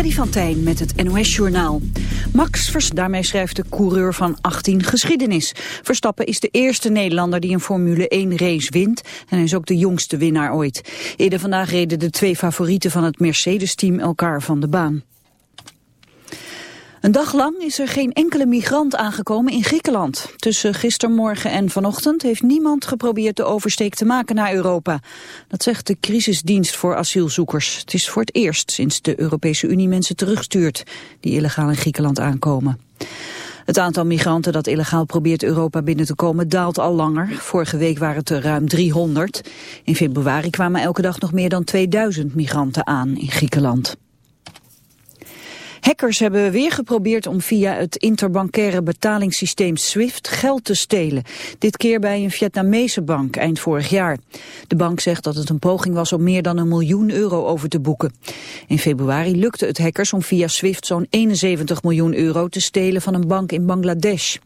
Freddy van Tijn met het NOS-journaal. Max Vers daarmee schrijft de coureur van 18 geschiedenis. Verstappen is de eerste Nederlander die een Formule 1-race wint... en hij is ook de jongste winnaar ooit. Eerder vandaag reden de twee favorieten van het Mercedes-team elkaar van de baan. Een dag lang is er geen enkele migrant aangekomen in Griekenland. Tussen gistermorgen en vanochtend heeft niemand geprobeerd de oversteek te maken naar Europa. Dat zegt de crisisdienst voor asielzoekers. Het is voor het eerst sinds de Europese Unie mensen terugstuurt die illegaal in Griekenland aankomen. Het aantal migranten dat illegaal probeert Europa binnen te komen daalt al langer. Vorige week waren het er ruim 300. In februari kwamen elke dag nog meer dan 2000 migranten aan in Griekenland. Hackers hebben weer geprobeerd om via het interbankaire betalingssysteem SWIFT geld te stelen. Dit keer bij een Vietnamese bank eind vorig jaar. De bank zegt dat het een poging was om meer dan een miljoen euro over te boeken. In februari lukte het hackers om via SWIFT zo'n 71 miljoen euro te stelen van een bank in Bangladesh.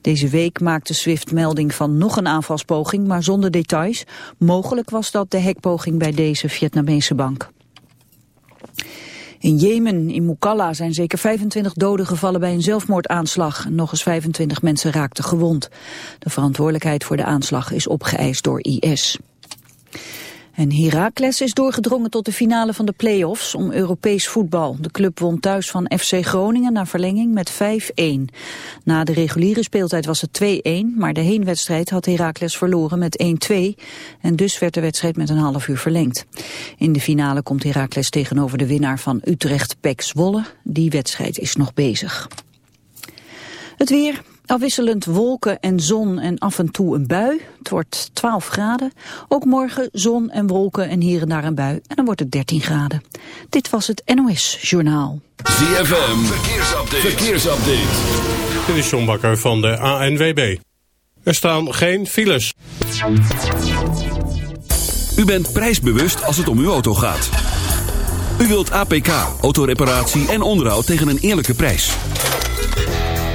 Deze week maakte SWIFT melding van nog een aanvalspoging, maar zonder details. Mogelijk was dat de hackpoging bij deze Vietnamese bank. In Jemen, in Mukalla, zijn zeker 25 doden gevallen bij een zelfmoordaanslag. Nog eens 25 mensen raakten gewond. De verantwoordelijkheid voor de aanslag is opgeëist door IS. En Heracles is doorgedrongen tot de finale van de play-offs om Europees voetbal. De club won thuis van FC Groningen na verlenging met 5-1. Na de reguliere speeltijd was het 2-1, maar de heenwedstrijd had Heracles verloren met 1-2. En dus werd de wedstrijd met een half uur verlengd. In de finale komt Heracles tegenover de winnaar van Utrecht Pek Zwolle. Die wedstrijd is nog bezig. Het weer, Afwisselend wolken en zon en af en toe een bui. Het wordt 12 graden. Ook morgen zon en wolken en hier en daar een bui. En dan wordt het 13 graden. Dit was het NOS Journaal. ZFM, verkeersupdate. verkeersupdate. Dit is John Bakker van de ANWB. Er staan geen files. U bent prijsbewust als het om uw auto gaat. U wilt APK, autoreparatie en onderhoud tegen een eerlijke prijs.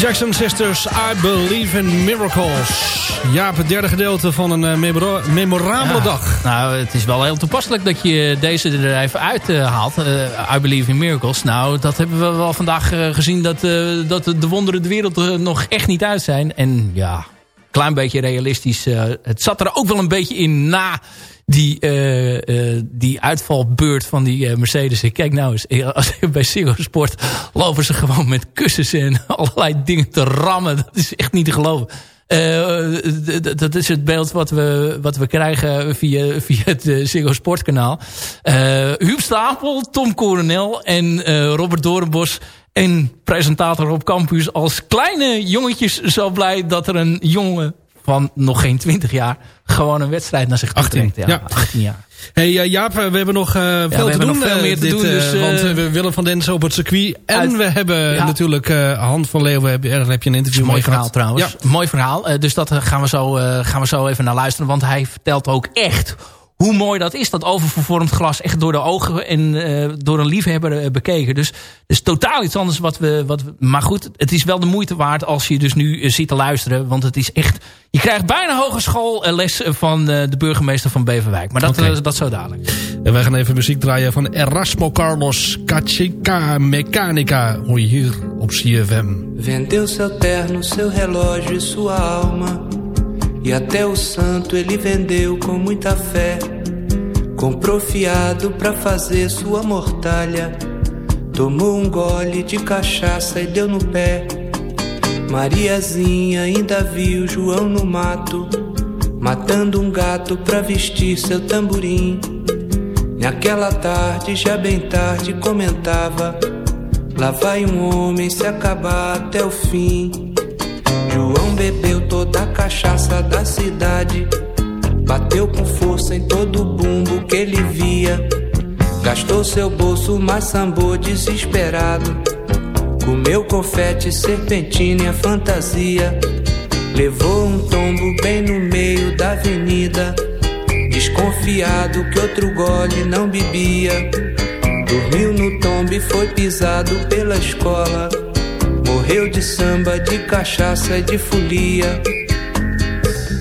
Jackson Sisters, I Believe in Miracles. Jaap, het derde gedeelte van een uh, memora memorabele Ja. dag. Nou, het is wel heel toepasselijk dat je deze er even uithaalt. haalt. Eh, I Believe in Miracles. Nou, dat hebben we wel vandaag eh, gezien dat, eh, dat de wonderen de wereld er nog echt niet uit zijn. En ja, klein beetje realistisch. eh, het zat er ook wel een beetje in na die, eh, eh, die uitvalbeurt van die eh, Mercedes. Kijk nou eens, als, bij Ziggo Sport lopen ze gewoon met kussens en allerlei dingen te rammen. Dat is echt niet te geloven. Dat is het beeld wat we, wat we krijgen via, via het Ziggo Sportkanaal. Huub Stapel, Tom Coronel en Robert Doornbos en presentator Rob Campus als kleine jongetjes zo blij dat er een jongen van nog geen 20 jaar gewoon een wedstrijd naar zich toe 18, trekt. ja. 18 jaar. Hey uh, Jaap, we hebben nog uh, veel we te hebben doen. nog veel uh, meer te dit, doen, dus, uh, want we willen van Densen op het circuit. En Uit- we hebben Ja. natuurlijk uh, Han van Leeuwen. Daar heb je een interview Mooi verhaal gehad. trouwens. Ja. Mooi verhaal. Dus dat gaan, we zo, gaan we zo even naar luisteren. Want hij vertelt ook echt hoe mooi dat is. Dat oververvormd glas echt door de ogen en uh, door een liefhebber uh, bekeken. Dus, dus totaal iets anders wat we, wat we... Maar goed, het is wel de moeite waard als je dus nu uh, zit te luisteren. Want het is echt... Je krijgt bijna hogeschool les van uh, de burgemeester van Beverwijk. Maar dat, uh, dat zo dadelijk. En wij gaan even muziek draaien van Erasmo Carlos Cachica Mechanica. Hoor je hier op CFM. Vendeu seu terno, seu relógio e sua alma. E até o santo ele vendeu com muita fé. Comprou fiado pra fazer sua mortalha. Tomou um gole de cachaça e deu no pé. Mariazinha ainda viu João no mato, matando um gato pra vestir seu tamborim. Naquela tarde, já bem tarde, comentava: Lá vai um homem se acabar até o fim. Bebeu toda a cachaça da cidade. Bateu com força em todo o bumbo que ele via. Gastou seu bolso, mas sambou desesperado. Comeu confete, serpentina e a fantasia. Levou um tombo bem no meio da avenida. Desconfiado que outro gole não bebia. Dormiu no tombo e foi pisado pela escola. Morreu de samba, de cachaça de folia.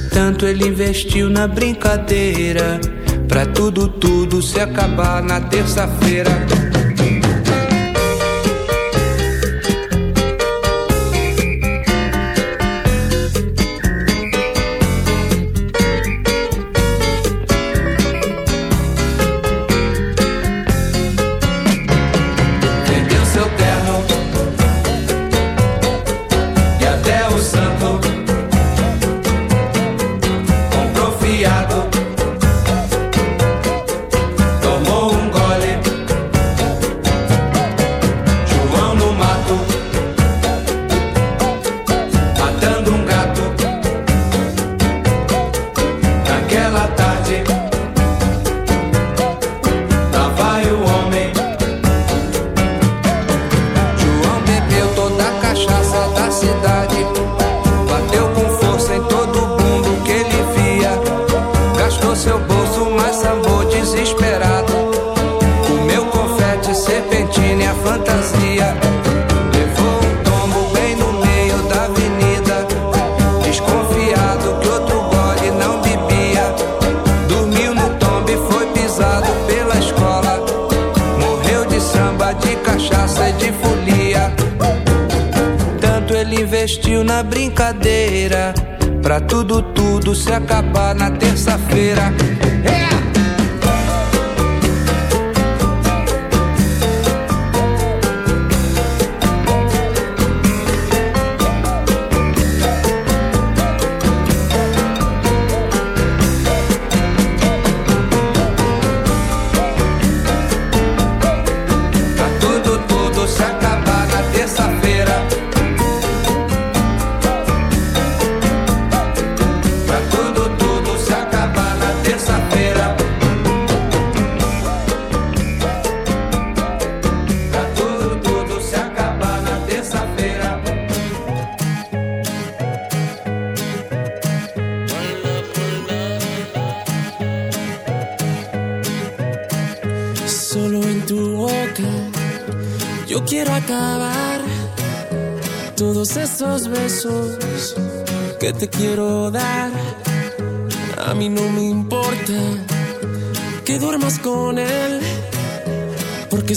Tanto ele investiu na brincadeira. Pra tudo, tudo se acabar na terça-feira. Tudo, tudo se acabar na terça-feira. É!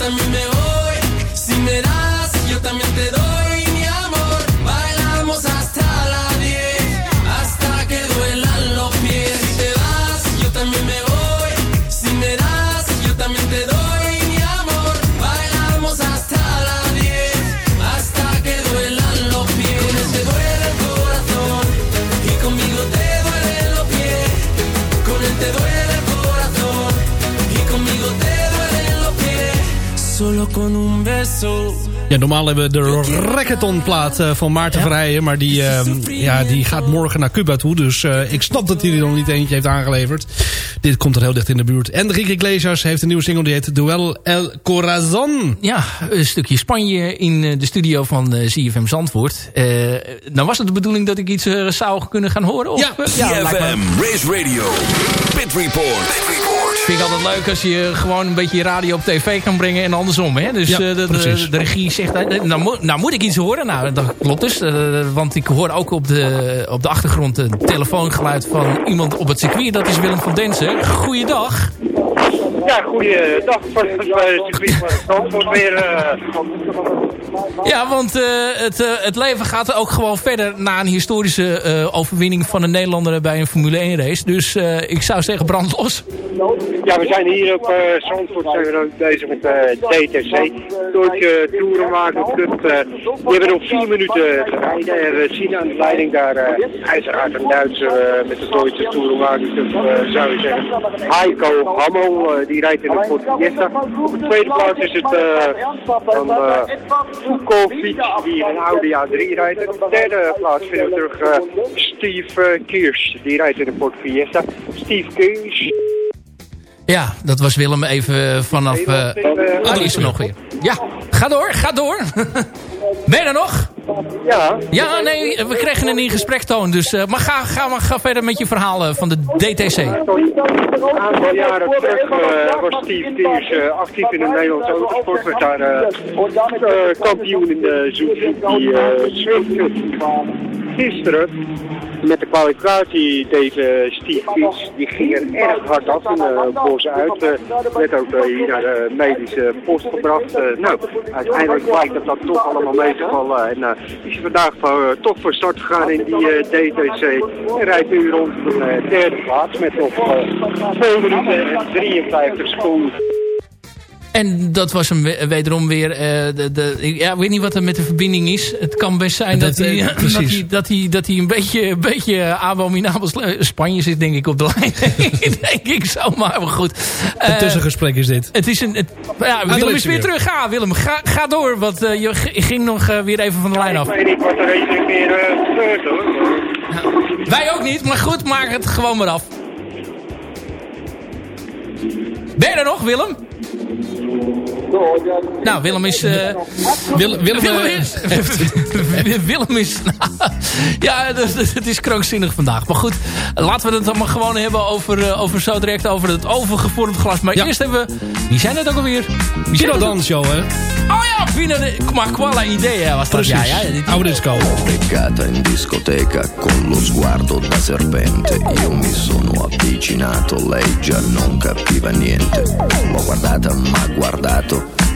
También me voy. Si me das, Ja, normaal hebben we de reggaetonplaat eh, van Maarten Verheijen. Maar die, eh, ja, die gaat morgen naar Cuba toe. Dus eh, ik snap dat hij er nog niet eentje heeft aangeleverd. Dit komt er heel dicht in de buurt. Enrique Iglesias heeft een nieuwe single die heet Duel El Corazon. Ja, een stukje Spanje in eh, de studio van eh, CFM Zandvoort. Eh nou was het de bedoeling dat ik iets zou kunnen gaan horen? Of, Ja. me- CFM, Race Radio, Pit Report. Pit Report. Vind ik altijd leuk als je gewoon een beetje je radio op tv kan brengen en andersom. Hè? Dus Ja, eh, de, de regie zegt, eh, nou, moet- nou moet ik iets horen. Nou, dat klopt dus. eh, want ik hoor ook op de, op de achtergrond een telefoongeluid van iemand op het circuit. Dat is Willem van Densen. Goeiedag. Ja, goeiedag. Voor het circuit van weer. eh, Ja, want eh, het, eh, het leven gaat ook gewoon verder na een historische eh, overwinning van een Nederlander bij een Formule 1 race. Dus eh, ik zou zeggen brand los. ja, we zijn hier op eh Zandvoort zijn we bezig met de DTC. Deutsche Tourenwagen Cup. eh, die hebben nog vier minuten te rijden. En we zien aan de leiding daar eh uiteraard een Duitser eh, met de Deutsche Cup, eh, zou je zeggen. Heiko Hammel, eh, die rijdt in de Ford Fiesta. Op de tweede plaats is het eh van eh Vukovic, die in een Audi A3 rijdt. En op de derde plaats vinden we terug eh, Steve Kiers, die rijdt in de Ford Fiesta. Steve Kiers. Ja, dat was Willem even vanaf... eh oh, die is er nog weer. Ja, ga door, ga door. ben je er nog? Ja. Ja, nee, we kregen een in gesprektoon. Dus, eh, maar ga, ga, maar ga verder met je verhalen van de DTC. Een aantal jaren terug eh, was Steve Kiers eh, actief in de Nederlandse autosport. Werd daar eh, eh, kampioen in de eh, Swift Cup. Gisteren met de kwalificatie deze Steve die ging er erg hard af in uh, Bos uit. Uh, werd ook uh, hier naar de medische post gebracht. nou, uiteindelijk blijkt dat dat toch allemaal mee te vallen. En is vandaag toch voor start gegaan in die DTC. En rijdt nu rond de derde plaats met nog 2 minuten en 53 seconden. En dat was hem wederom weer... Uh, de, de, ja, ik weet niet wat er met de verbinding is. Het kan best zijn dat, dat, hij, dat, hij, dat, hij, dat hij een beetje, een beetje abominabel Spanje zit, denk ik, op de lijn. denk ik zo, maar goed. Uh, een tussengesprek is dit. Het is een... Het, ja, Willem is weer terug. Ga, Willem, ga, ga door. Want uh, je ging nog weer even van de lijn af. Ik weet niet wat er eens keer gebeurt, hoor. Wij ook niet, maar goed, maak het gewoon maar af. Ben je er nog, Willem? Nou, Willem is... Uh, Willem, Willem, Willem is... Willem is... ja, het is krankzinnig vandaag. Maar goed, laten we het dan maar gewoon hebben over, uh, over zo direct over het overgevormd glas. Maar ja. eerst hebben we... Wie zijn het ook alweer? Pino Danzo, hè? Oh ja, Pino de... Ma quale idea ja, ja, oude disco. Beccata in discoteca con lo sguardo da serpente. Io mi sono avvicinato, lei già non capiva niente. L'ho guardata, ma guardato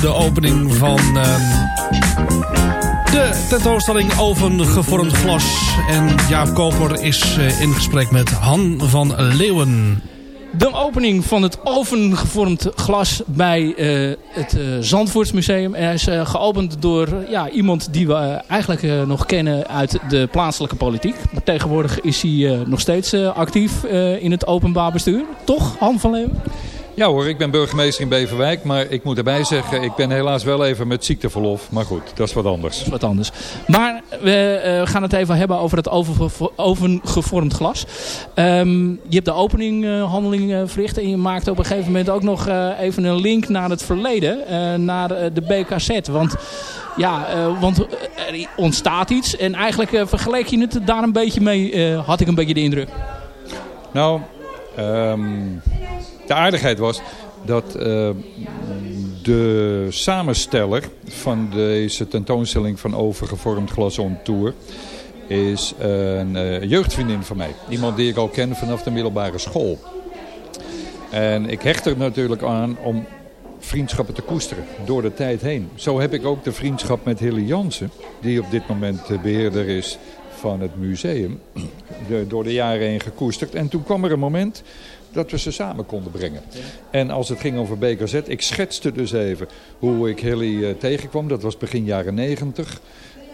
De opening van ehm, de tentoonstelling Ovengevormd Glas. En Jaap Koper is eh, in gesprek met Han van Leeuwen. De opening van het ovengevormd glas bij eh, het uh, Zandvoortsmuseum. Hij is geopend door ja, iemand die we eigenlijk nog kennen uit de plaatselijke politiek. Maar tegenwoordig is hij nog steeds actief in het openbaar bestuur. Toch, Han van Leeuwen? Ja hoor, ik ben burgemeester in Beverwijk, maar ik moet erbij zeggen, ik ben helaas wel even met ziekteverlof. Maar goed, dat is wat anders. Dat is wat anders. Maar we uh, gaan het even hebben over het ovengevormd glas. Um, je hebt de openinghandeling uh, verricht en je maakt op een gegeven moment ook nog uh, even een link naar het verleden, naar de BKZ. Want ja, want er ontstaat iets en eigenlijk vergeleek je het daar een beetje mee, had ik een beetje de indruk. Nou, um de aardigheid was dat uh, de samensteller van deze tentoonstelling van overgevormd glas on tour is een uh, jeugdvriendin van mij. Iemand die ik al ken vanaf de middelbare school. En ik hecht er natuurlijk aan om vriendschappen te koesteren door de tijd heen. Zo heb ik ook de vriendschap met Hilly Jansen, die op dit moment beheerder is van het museum, door de jaren heen gekoesterd. En toen kwam er een moment dat we ze samen konden brengen. En als het ging over BKZ, ik schetste dus even hoe ik Hilly uh, tegenkwam. Dat was begin jaren negentig.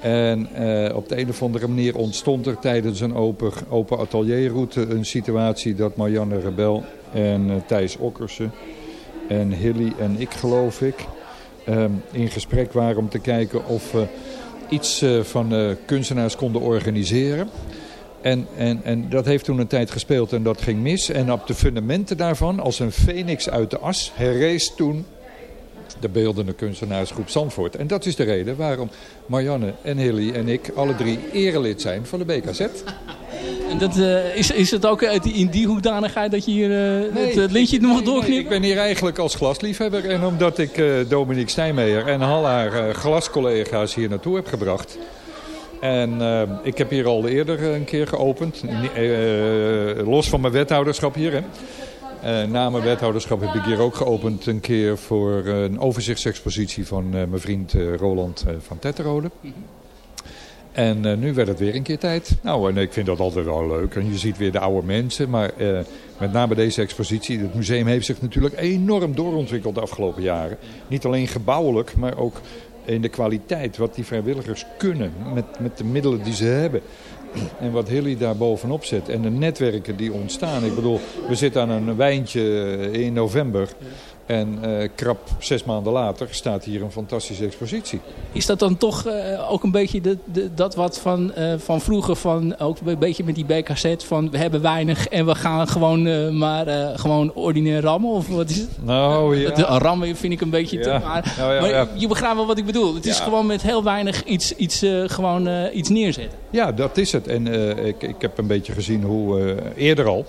En uh, op de een of andere manier ontstond er tijdens een open, open atelierroute een situatie dat Marianne Rebel en uh, Thijs Okkersen en Hilly en ik geloof ik um, in gesprek waren om te kijken of we iets van kunstenaars konden organiseren. En, en, en dat heeft toen een tijd gespeeld en dat ging mis. En op de fundamenten daarvan, als een phoenix uit de as, herrees toen de beeldende kunstenaarsgroep Zandvoort. En dat is de reden waarom Marianne en Hilly en ik alle drie erelid zijn van de BKZ. En dat, uh, is, is het ook in die hoedanigheid dat je hier uh, nee, het lintje nog nee, doorknipt? Nee, ik ben hier eigenlijk als glasliefhebber. En omdat ik uh, Dominique Stijnmeijer en al haar glascollega's hier naartoe heb gebracht... En uh, ik heb hier al eerder een keer geopend. Uh, los van mijn wethouderschap hier. Hè. Na mijn wethouderschap heb ik hier ook geopend een keer voor een overzichtsexpositie van mijn vriend Roland van Tetterode. En nu werd het weer een keer tijd. Nou, en ik vind dat altijd wel leuk. En je ziet weer de oude mensen. Maar met name deze expositie. Het museum heeft zich natuurlijk enorm doorontwikkeld de afgelopen jaren. Niet alleen gebouwelijk, maar ook in de kwaliteit, wat die vrijwilligers kunnen met, met de middelen die ze hebben. En wat Hilly daar bovenop zet. En de netwerken die ontstaan. Ik bedoel, we zitten aan een wijntje in november. En uh, krap zes maanden later staat hier een fantastische expositie. Is dat dan toch uh, ook een beetje de, de, dat wat van, uh, van vroeger, van, ook een beetje met die BKZ, van we hebben weinig en we gaan gewoon maar gewoon ordinair rammen? Of wat is het? Nou ja. De, rammen vind ik een beetje ja. te... Maar, nou, ja, maar ja. je begrijpt wel wat ik bedoel. Het is gewoon met heel weinig iets, iets, gewoon, iets neerzetten. Ja, dat is het. En ik, ik heb een beetje gezien hoe eerder al...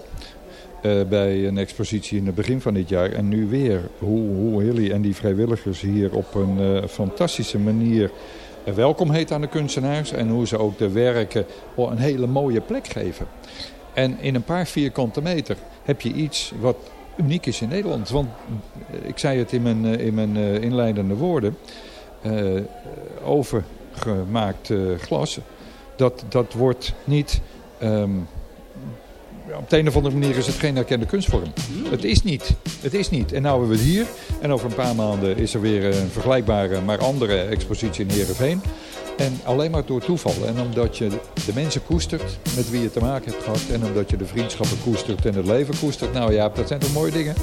Uh, bij een expositie in het begin van dit jaar. En nu weer hoe, hoe Hilly en die vrijwilligers hier op een uh, fantastische manier welkom heet aan de kunstenaars. En hoe ze ook de werken een hele mooie plek geven. En in een paar vierkante meter heb je iets wat uniek is in Nederland. Want ik zei het in mijn, in mijn inleidende woorden. overgemaakt glas. Dat, dat wordt niet... Um, op de een of andere manier is het geen erkende kunstvorm. Het is niet. Het is niet. En nu hebben we het hier. En over een paar maanden is er weer een vergelijkbare, maar andere expositie in Heerenveen. En alleen maar door toeval. En omdat je de mensen koestert met wie je te maken hebt gehad. En omdat je de vriendschappen koestert en het leven koestert. Nou ja, dat zijn toch mooie dingen.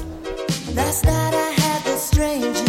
Last strangest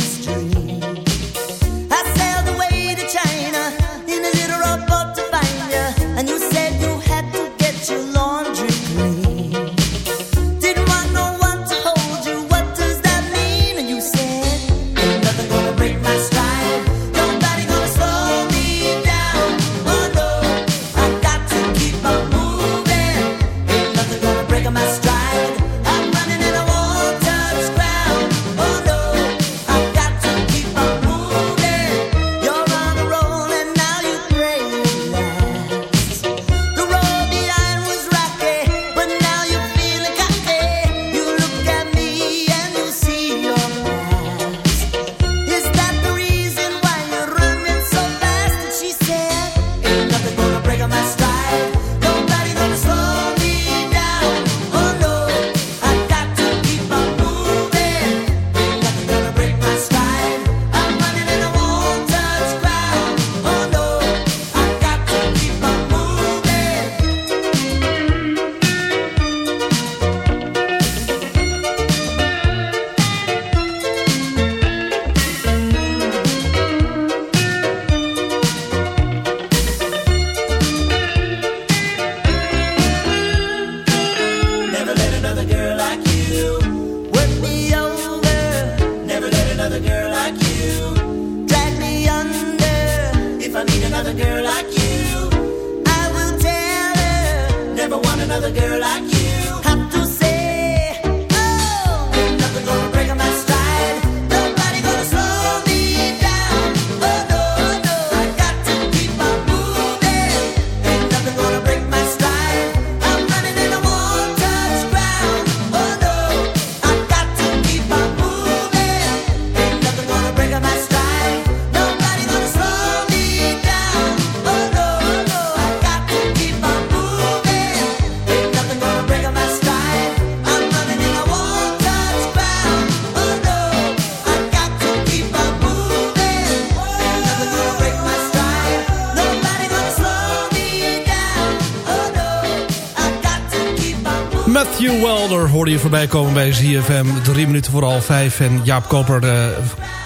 voorbij komen bij ZFM. Drie minuten voor half vijf. En Jaap Koper eh,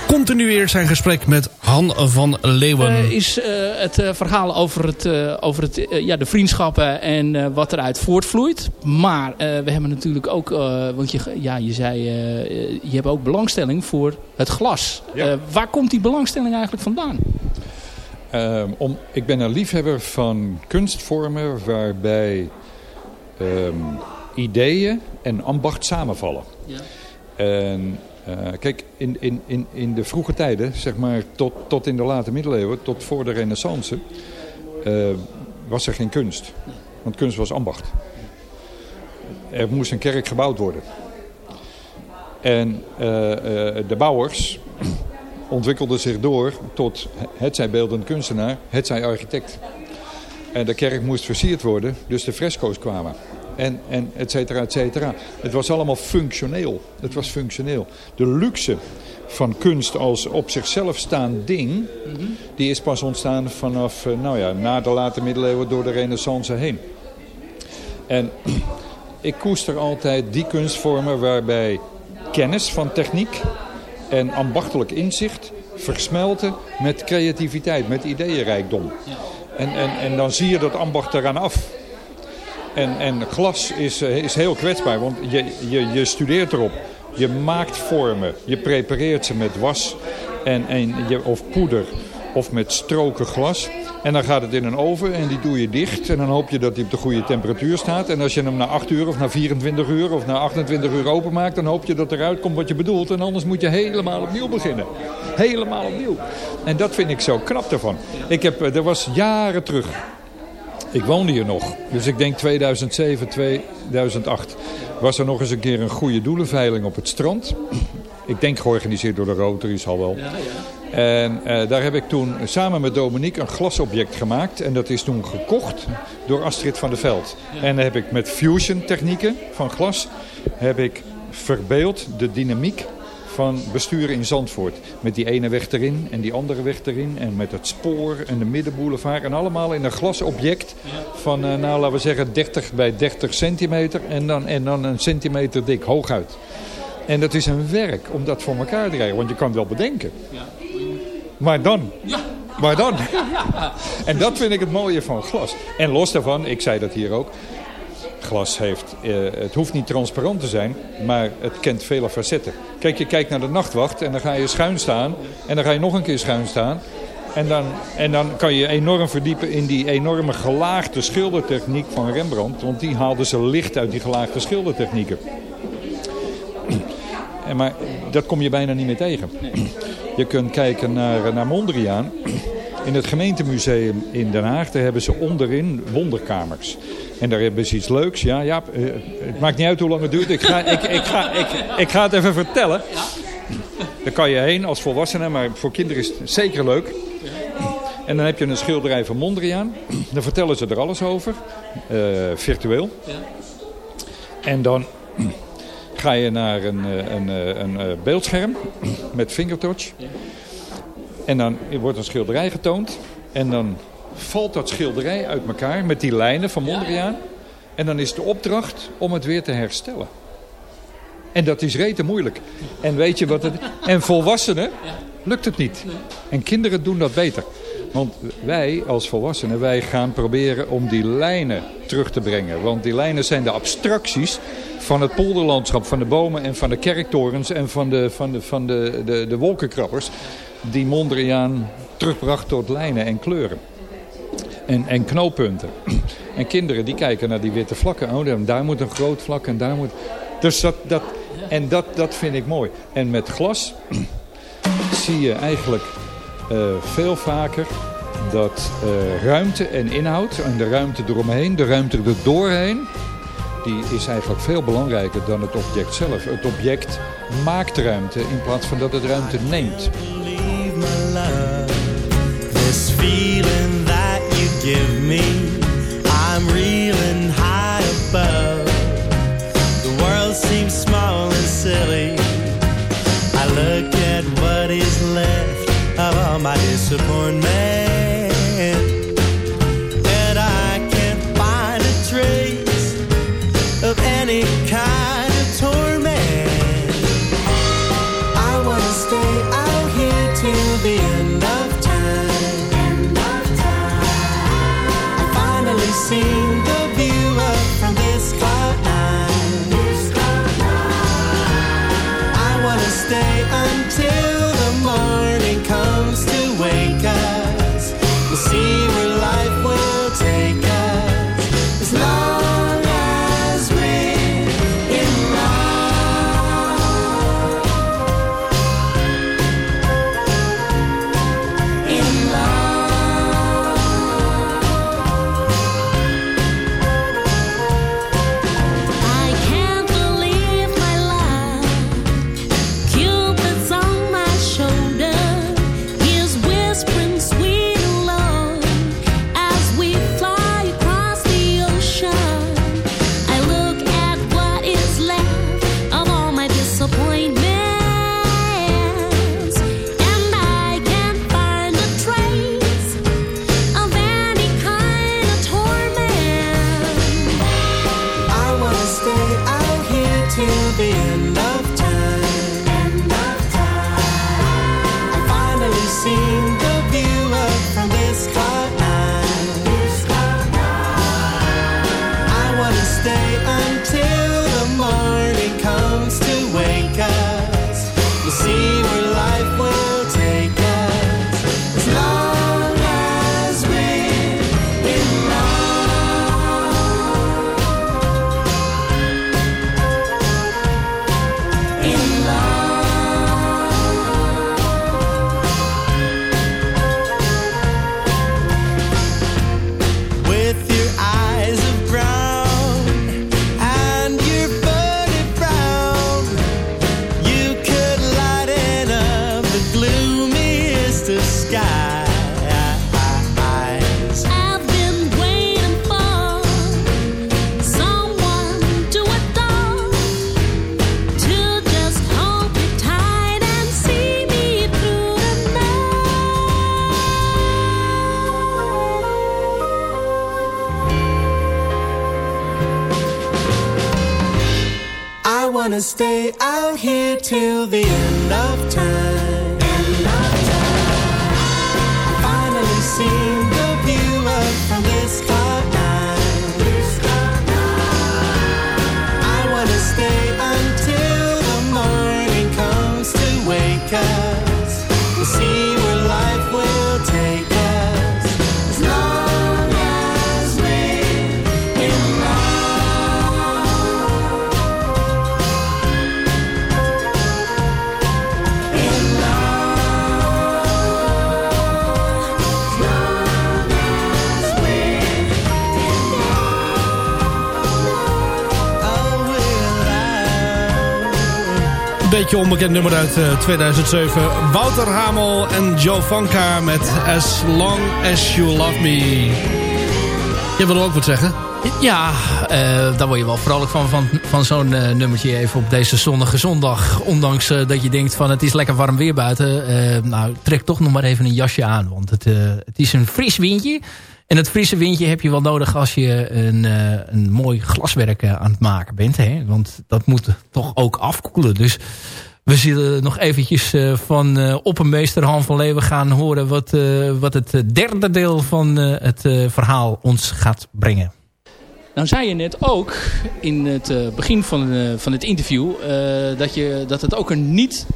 continueert zijn gesprek met Han van Leeuwen. Eh, is eh, het verhaal over, het, eh, over het, ja, de vriendschappen en eh, wat eruit voortvloeit. Maar eh, we hebben natuurlijk ook, eh, want je, ja, je zei, je hebt ook belangstelling voor het glas. Eh, waar komt die belangstelling eigenlijk vandaan? Ehm, om, ik ben een liefhebber van kunstvormen waarbij ehm, ideeën en ambacht samenvallen. Ja. En eh, kijk, in, in, in, in de vroege tijden, zeg maar tot, tot in de late middeleeuwen, tot voor de renaissance, eh, was er geen kunst. Want kunst was ambacht. Er moest een kerk gebouwd worden. En eh, de bouwers ontwikkelden zich door tot het zij beeldend kunstenaar, het zij architect. En de kerk moest versierd worden, dus de fresco's kwamen. En, en et cetera, et cetera. Het was allemaal functioneel. Het was functioneel. De luxe van kunst als op zichzelf staand ding... die is pas ontstaan vanaf, eh, nou ja, na de late middeleeuwen door de renaissance heen. En ik koester altijd die kunstvormen waarbij kennis van techniek en ambachtelijk inzicht versmelten met creativiteit, met ideeënrijkdom. En, en, en dan zie je dat ambacht eraan af. En, en glas is, eh, is heel kwetsbaar, want je, je, je studeert erop. Je maakt vormen, je prepareert ze met was en, en je, of poeder of met stroken glas. En dan gaat het in een oven en die doe je dicht. En dan hoop je dat die op de goede temperatuur staat. En als je hem na 8 uur of na 24 uur of na 28 uur openmaakt... dan hoop je dat eruit komt wat je bedoelt. En anders moet je helemaal opnieuw beginnen. Helemaal opnieuw. En dat vind ik zo knap ervan. Ik heb, eh, er was jaren terug... Ik woonde hier nog. Dus ik denk 2007, 2008 was er nog eens een keer een goede doelenveiling op het strand. Ik denk georganiseerd door de Rotary, zal wel. En eh, daar heb ik toen samen met Dominique een glasobject gemaakt. En dat is toen gekocht door Astrid van der Veld. En dan heb ik met fusion technieken van glas... heb ik verbeeld de dynamiek van besturen in Zandvoort. Met die ene weg erin en die andere weg erin. En met het spoor en de middenboulevard. En allemaal in een glasobject van, eh, nou laten we zeggen, 30 bij 30 centimeter. En dan, en dan een centimeter dik, hooguit. En dat is een werk om dat voor elkaar te krijgen. Want je kan het wel bedenken. Maar dan? Maar dan? En dat vind ik het mooie van glas. En los daarvan, ik zei dat hier ook. Glas heeft, eh, het hoeft niet transparant te zijn, maar het kent vele facetten. Kijk, je kijkt naar de nachtwacht en dan ga je schuin staan. En dan ga je nog een keer schuin staan. En dan, en dan kan je enorm verdiepen in die enorme gelaagde schildertechniek van Rembrandt. Want die haalde ze licht uit die gelaagde schildertechnieken. En maar dat kom je bijna niet meer tegen. Je kunt kijken naar, naar Mondriaan. In het gemeentemuseum in Den Haag daar hebben ze onderin wonderkamers. En daar hebben ze iets leuks. Ja, ja, eh, het maakt niet uit hoe lang het duurt. Ik ga, ik, ik ga, ik, ik ga het even vertellen. Daar kan je heen als volwassene, maar voor kinderen is het zeker leuk. En dan heb je een schilderij van Mondriaan. Dan vertellen ze er alles over. eh, virtueel. En dan ga je naar een, eh, een, een, beeldscherm met fingertouch. En dan wordt een schilderij getoond. En dan valt dat schilderij uit elkaar met die lijnen van Mondriaan. En dan is de opdracht om het weer te herstellen. En dat is rete moeilijk. En weet je wat het En volwassenen lukt het niet. En kinderen doen dat beter. Want wij als volwassenen, wij gaan proberen om die lijnen terug te brengen. Want die lijnen zijn de abstracties van het polderlandschap, van de bomen en van de kerktorens en van de, van de, van de, de, de wolkenkrabbers. Die Mondriaan terugbracht tot lijnen en kleuren. En, en knooppunten. En kinderen die kijken naar die witte vlakken. Oh, daar moet een groot vlak en daar moet... Dus dat, dat, en dat, dat vind ik mooi. En met glas zie je eigenlijk eh, veel vaker dat eh, ruimte en inhoud... en de ruimte eromheen, de ruimte er doorheen... die is eigenlijk veel belangrijker dan het object zelf. Het object maakt ruimte in plaats van dat het ruimte neemt. My love. This feeling that you give me, I'm reeling high above. The world seems small and silly. I look at what is left of all my disappointment, and I can't find a trace of any stay out here till the end beetje onbekend nummer uit eh, 2007. Wouter Hamel en Joe Vanka met As Long As You Love Me. Je wil ook wat zeggen? Ja, eh, daar word je wel vrolijk van, van, van zo'n eh, nummertje even op deze zonnige zondag. Ondanks eh, dat je denkt van het is lekker warm weer buiten. Eh, nou, trek toch nog maar even een jasje aan. Want het, eh, het is een fris windje. En het frisse windje heb je wel nodig als je een, eh, een mooi glaswerk eh, aan het maken bent. Hè? Want dat moet toch ook afkoelen. Dus We zullen nog eventjes eh, van oppermeester Han van Leeuwen gaan horen... wat, wat het derde deel van het verhaal ons gaat brengen. Nou zei je net ook in het begin van, van het interview... dat, je, dat het ook een niet,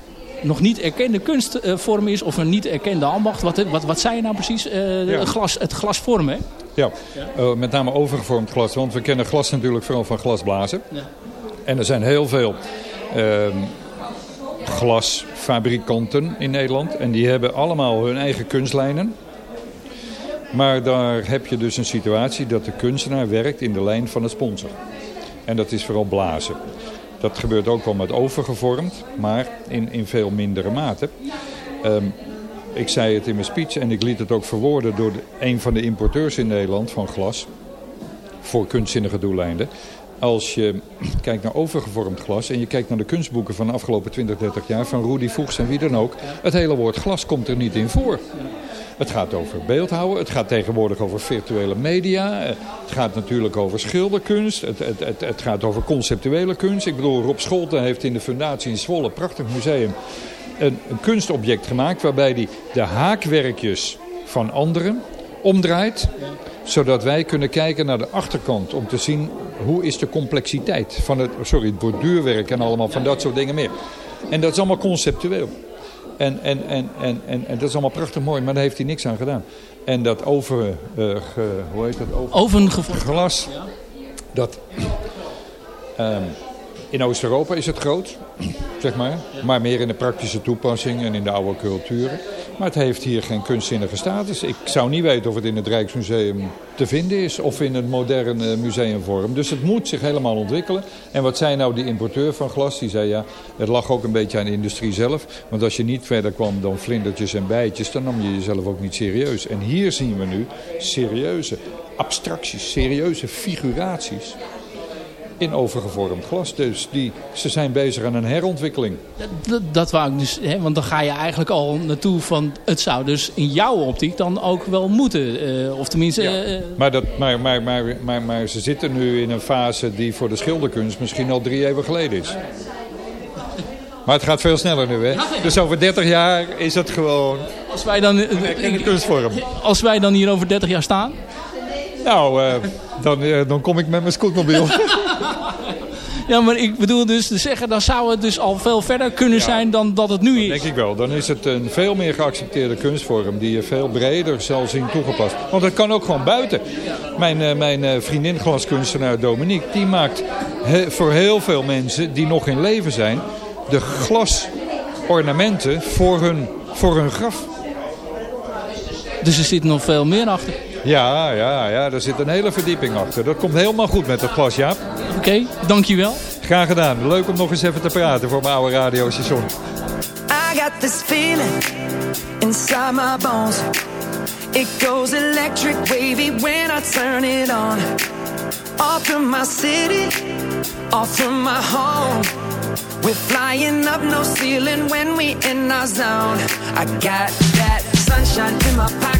nog niet erkende kunstvorm is... of een niet erkende ambacht. Wat, wat, wat zei je nou precies? Eh, Ja. het, glas, het glasvormen, hè? Ja, eh, met name overgevormd glas. Want we kennen glas natuurlijk vooral van glasblazen. Ja. En er zijn heel veel ehm, glasfabrikanten in Nederland. En die hebben allemaal hun eigen kunstlijnen. Maar daar heb je dus een situatie dat de kunstenaar werkt in de lijn van de sponsor. En dat is vooral blazen. Dat gebeurt ook wel met overgevormd, maar in, in veel mindere mate. Ehm, ik zei het in mijn speech en ik liet het ook verwoorden door een van de importeurs in Nederland van glas. Voor kunstzinnige doeleinden. Als je kijkt naar overgevormd glas en je kijkt naar de kunstboeken van de afgelopen 20, 30 jaar van Rudy Fuchs en wie dan ook. Het hele woord glas komt er niet in voor. Het gaat over beeldhouden, het gaat tegenwoordig over virtuele media. eh, Het gaat natuurlijk over schilderkunst, het, het, het, gaat over conceptuele kunst. Ik bedoel, Rob Scholten heeft in de fundatie in Zwolle, een prachtig museum, een, een kunstobject gemaakt waarbij hij de haakwerkjes van anderen omdraait. Zodat wij kunnen kijken naar de achterkant om te zien hoe is de complexiteit van het, sorry, het borduurwerk en allemaal van dat soort dingen meer. En dat is allemaal conceptueel. En, en, en, en, en, en dat is allemaal prachtig mooi, maar daar heeft hij niks aan gedaan. En dat over, eh, ge- hoe heet dat? Over, glas, dat ehm, in Oost-Europa is het groot, zeg maar. Maar meer in de praktische toepassing en in de oude culturen. Maar het heeft hier geen kunstzinnige status. Ik zou niet weten of het in het Rijksmuseum te vinden is of in het moderne museumvorm. Dus het moet zich helemaal ontwikkelen. En wat zei nou die importeur van glas? Die zei ja, het lag ook een beetje aan de industrie zelf. Want als je niet verder kwam dan vlindertjes en bijtjes, dan nam je jezelf ook niet serieus. En hier zien we nu serieuze abstracties, serieuze figuraties in overgevormd glas. Dus die, ze zijn bezig aan een herontwikkeling. Dat, dat wou ik dus, hè, want dan ga je eigenlijk al naartoe van... het zou dus in jouw optiek dan ook wel moeten. eh, of tenminste... eh, Maar, dat, maar, maar, maar, maar, maar ze zitten nu in een fase die voor de schilderkunst misschien al drie eeuwen geleden is. Maar het gaat veel sneller nu, hè? Dus over 30 jaar is het gewoon als wij dan, in de kunstvorm. Als wij dan hier over 30 jaar staan... Nou, eh, dan, eh, dan kom ik met mijn scootmobiel. Ja, maar ik bedoel dus te zeggen... dan zou het dus al veel verder kunnen zijn dan dat het nu is. Denk ik wel. Dan is het een veel meer geaccepteerde kunstvorm die je veel breder zal zien toegepast. Want het kan ook gewoon buiten. Mijn, eh, mijn eh, vriendin glaskunstenaar Dominique, die maakt he- voor heel veel mensen die nog in leven zijn... de glasornamenten voor hun, voor hun graf. Dus er zit nog veel meer achter. Ja, ja, ja, daar zit een hele verdieping achter. Dat komt helemaal goed met het glas, Jaap. Oké, dankjewel. Graag gedaan. Leuk om nog eens even te praten voor mijn oude radiostation. I got this feeling inside my bones. It goes electric wavy when I turn it on. Off from my city, off from my home. We're flying up no ceiling when we in our zone. I got that sunshine in my pocket,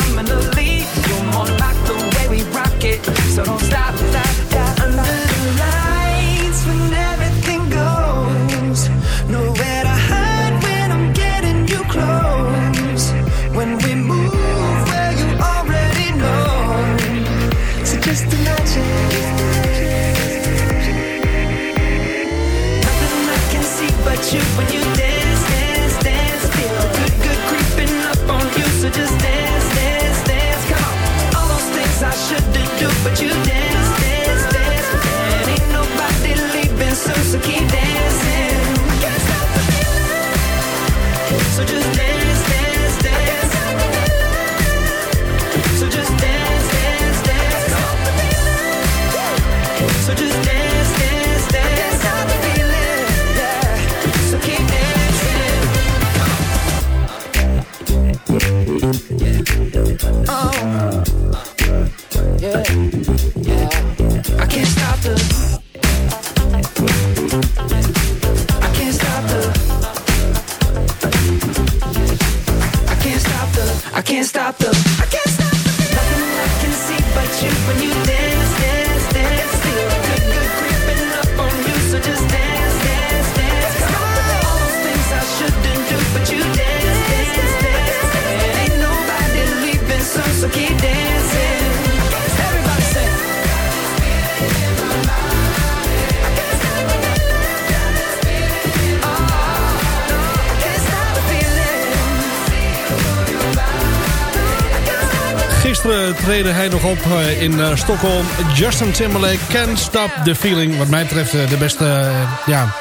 op eh, in eh, Stockholm. Justin Timberlake, Can't Stop the Feeling. Wat mij betreft eh, de beste ja,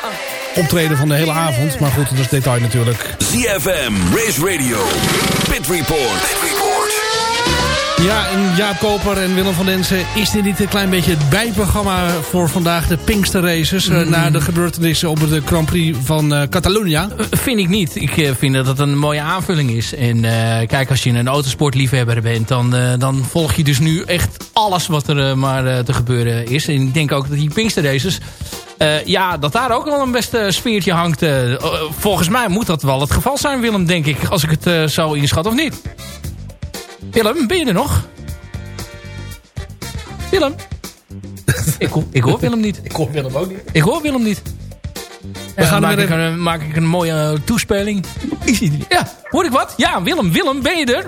optreden van de hele avond. Maar goed, dat is detail natuurlijk. ZFM, Race Radio, Pit Report. Ja, en Jaap Koper en Willem van Densen... is dit niet een klein beetje het bijprogramma voor vandaag de Pinkster Races... eh, na de gebeurtenissen op de Grand Prix van eh Catalunya? Vind ik niet. Ik eh, vind dat het een mooie aanvulling is. En eh, kijk, als je een autosportliefhebber bent... Dan, eh, dan volg je dus nu echt alles wat er eh, maar eh, te gebeuren is. En ik denk ook dat die Pinkster Races... eh, ja, dat daar ook wel een beste sfeertje hangt. eh. Eh, volgens mij moet dat wel het geval zijn, Willem, denk ik. Als ik het eh, zo inschat, of niet? Willem, ben je er nog? Willem? ik, hoor, ik hoor Willem niet. Ik hoor Willem ook niet. Ik hoor Willem niet. We gaan maak, er ik een, maak ik een mooie eh, toespeling. Is hij? Ja, hoor ik wat? Ja, Willem, Willem, ben je er?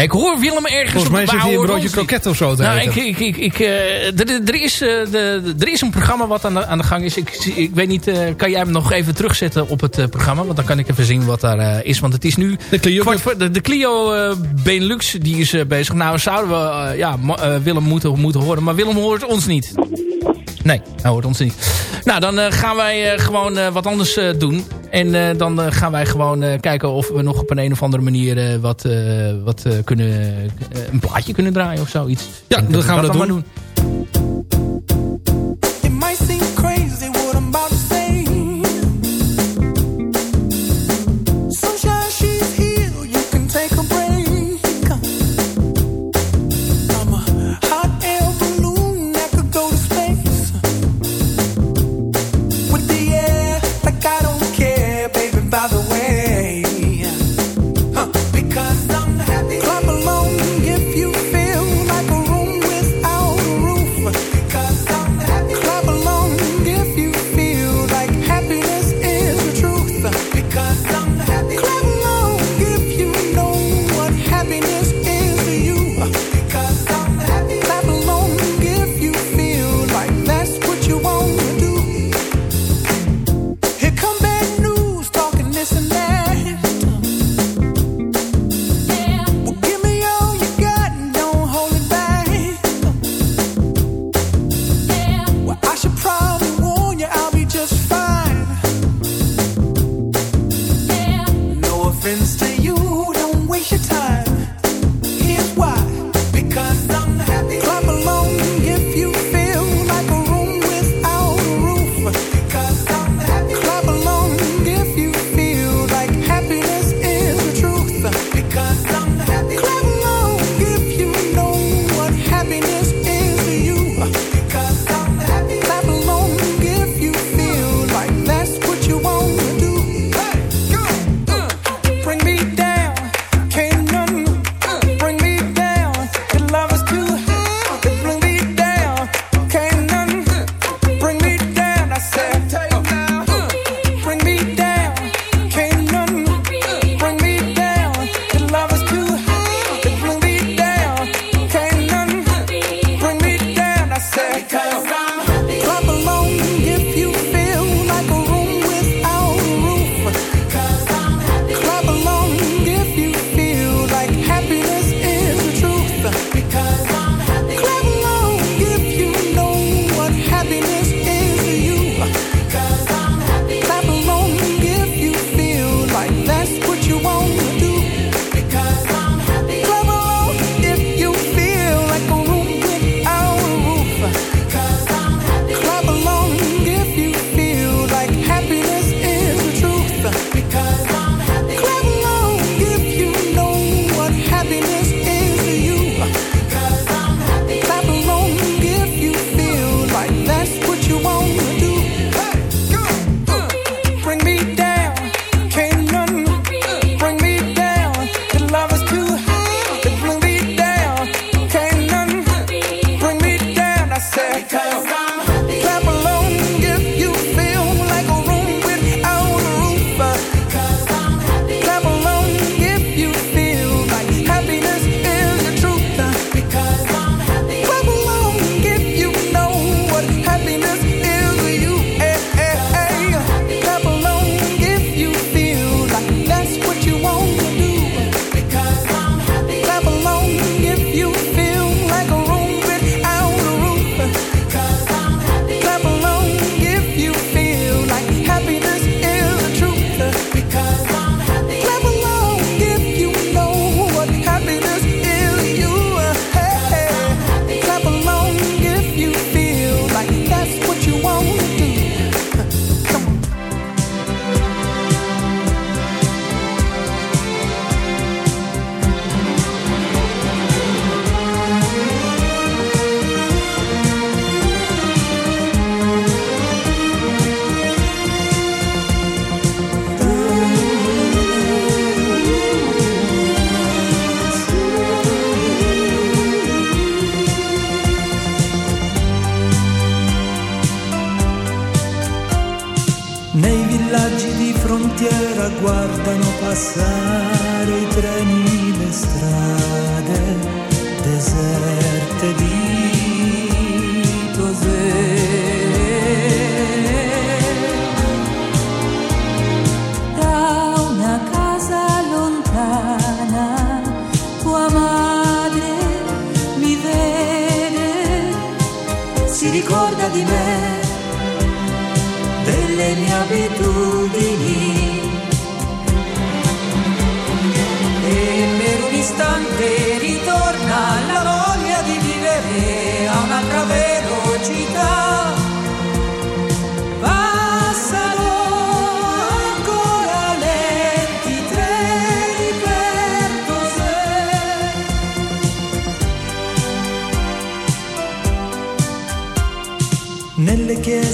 Ik hoor Willem ergens Volgens mij zit hij een broodje kroket of zo te Nou, ik, ik, ik, ik, eh, er, er, is, eh, er is een programma wat aan de, aan de gang is. Ik, ik weet niet, eh, kan jij hem nog even terugzetten op het programma? Want dan kan ik even zien wat daar is. Want het is nu... De Clio, kwart de, de Clio Benelux, die is bezig. Nou, zouden we ja, Willem moeten, moeten horen. Maar Willem hoort ons niet. Nee, hij hoort ons niet. Nou, dan eh, gaan wij eh, gewoon eh, wat anders eh, doen. En eh, dan eh, gaan wij gewoon eh, kijken of we nog op een, een of andere manier eh, wat, eh, wat eh, kunnen, een plaatje kunnen draaien of zoiets. Ja, dan gaan we dat maar doen. It might seem crazy what I'm about to say.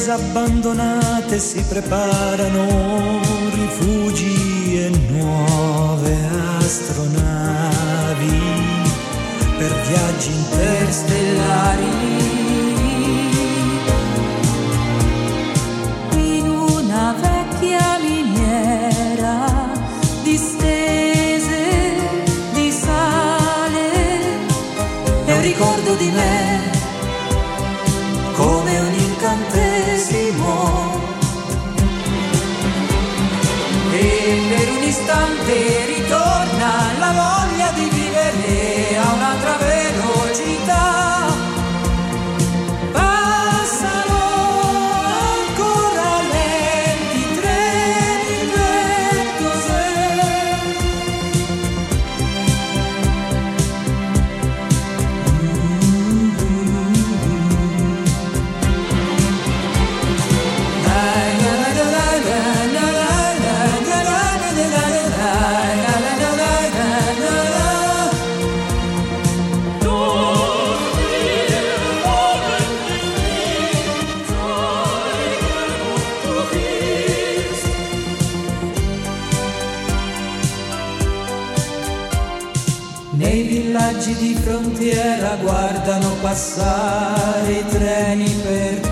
chiese abbandonate si preparano rifugi e nuove astronavi per viaggi interstellari. In una vecchia miniera distese di sale è un ricordo di me. ver. frontiera guardano passare i treni per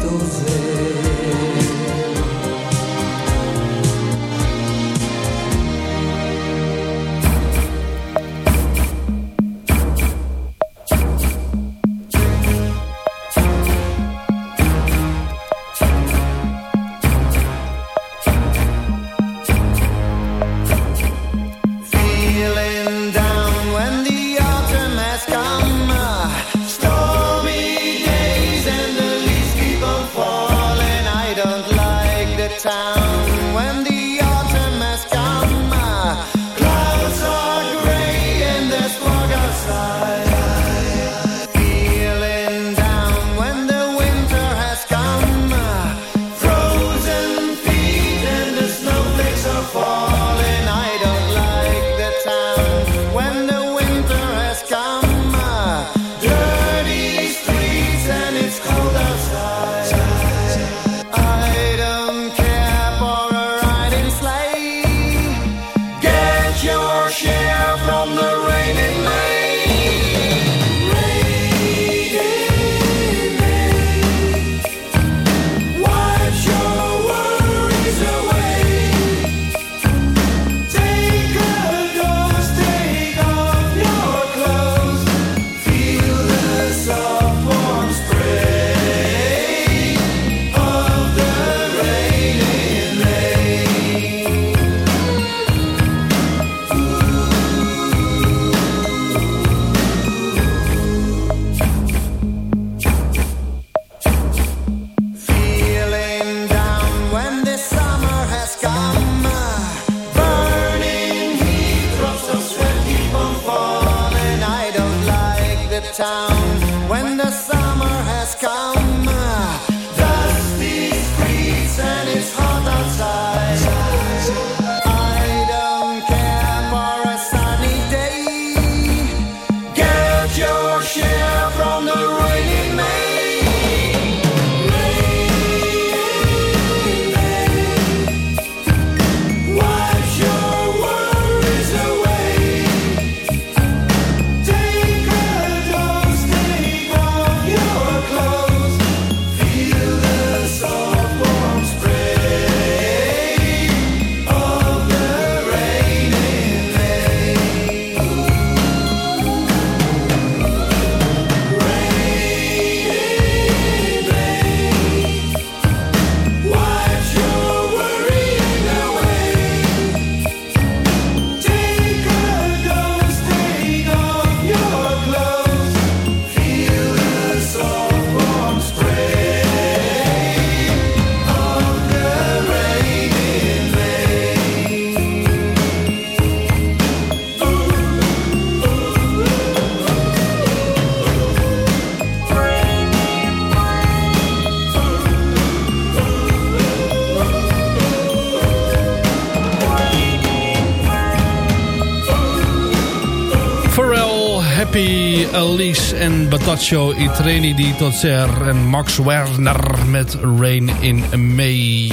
Alice en Bataccio Itreni di Totser en Max Werner met Rain in May.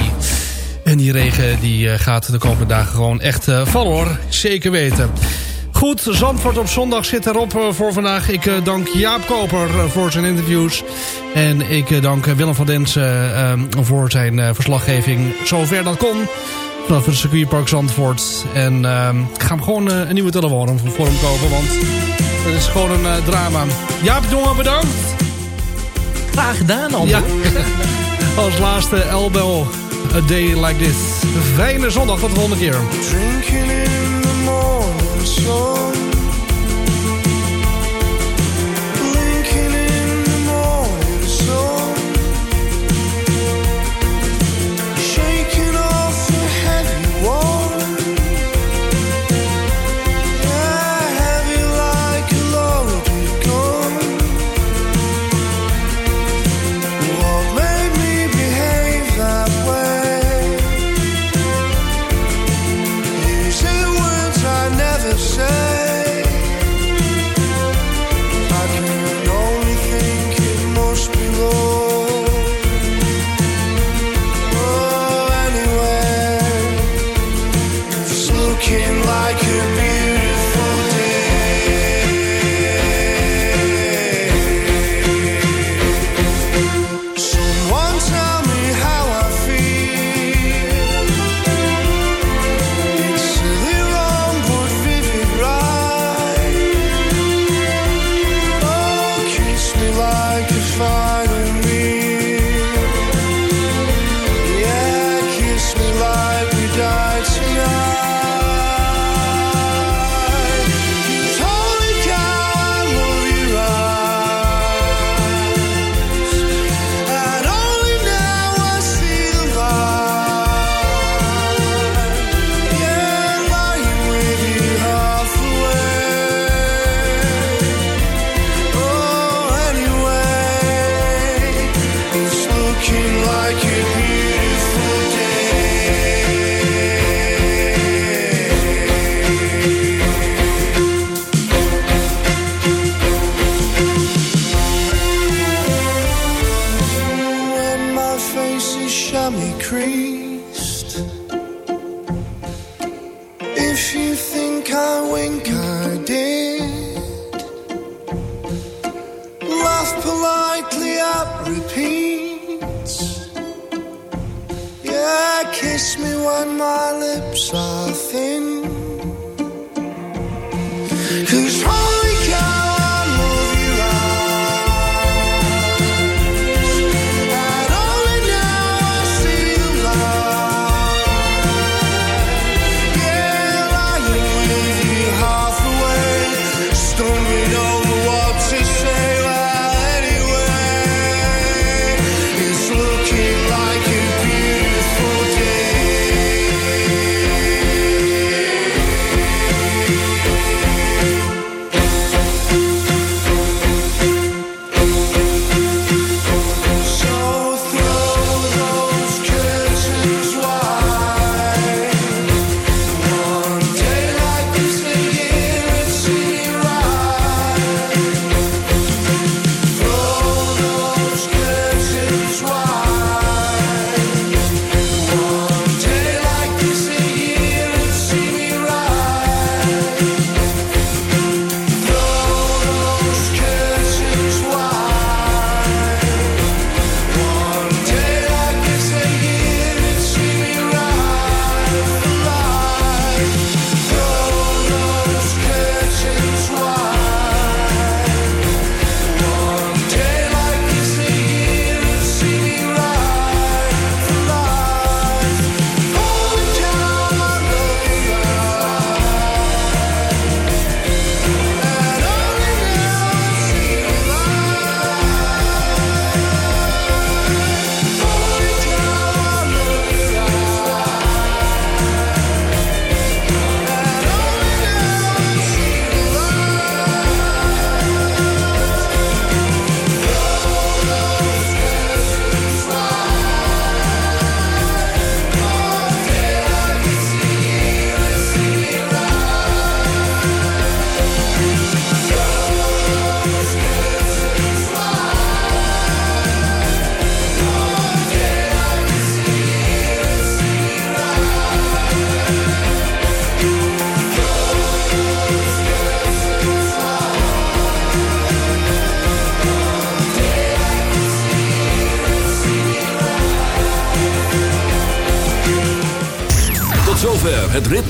En die regen die eh, gaat de komende dagen gewoon echt eh, vallen hoor. Zeker weten. Goed, Zandvoort op zondag zit erop eh, voor vandaag. Ik dank Jaap Koper voor zijn interviews. En ik dank Willem van Densen eh, voor zijn verslaggeving zover dat kon. Vanaf het circuitpark Zandvoort. En ehm, ik ga hem gewoon een nieuwe telefoon voor hem kopen. Want het is gewoon een eh, drama. Jaap, jongen, bedankt. Graag gedaan, Andor. Ja. Als laatste Elbel. A day like this. Fijne zondag, tot de volgende keer.